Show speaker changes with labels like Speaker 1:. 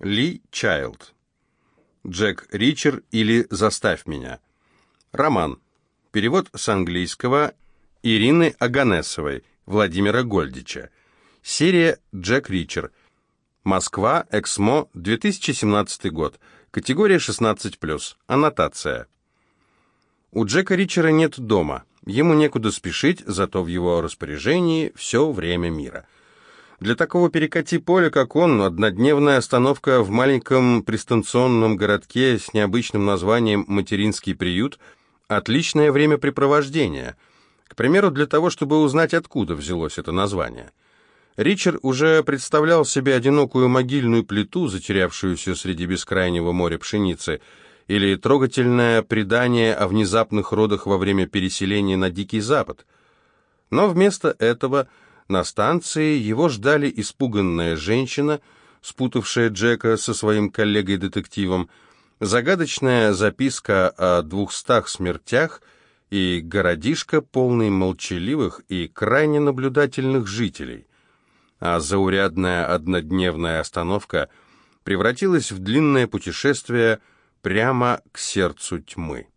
Speaker 1: Ли Чайлд. Джек Ричер или «Заставь меня». Роман. Перевод с английского Ирины Аганесовой, Владимира Гольдича. Серия «Джек Ричер». Москва, Эксмо, 2017 год. Категория 16+. Аннотация. У Джека Ричера нет дома. Ему некуда спешить, зато в его распоряжении все время мира – для такого перекати поля, как он, однодневная остановка в маленьком пристанционном городке с необычным названием «Материнский приют» – отличное времяпрепровождение. К примеру, для того, чтобы узнать, откуда взялось это название. Ричард уже представлял себе одинокую могильную плиту, затерявшуюся среди бескрайнего моря пшеницы, или трогательное предание о внезапных родах во время переселения на Дикий Запад. Но вместо этого – на станции его ждали испуганная женщина, спутавшая Джека со своим коллегой-детективом, загадочная записка о двухстах смертях и городишко, полный молчаливых и крайне наблюдательных жителей. А заурядная однодневная остановка превратилась в длинное путешествие прямо к сердцу тьмы.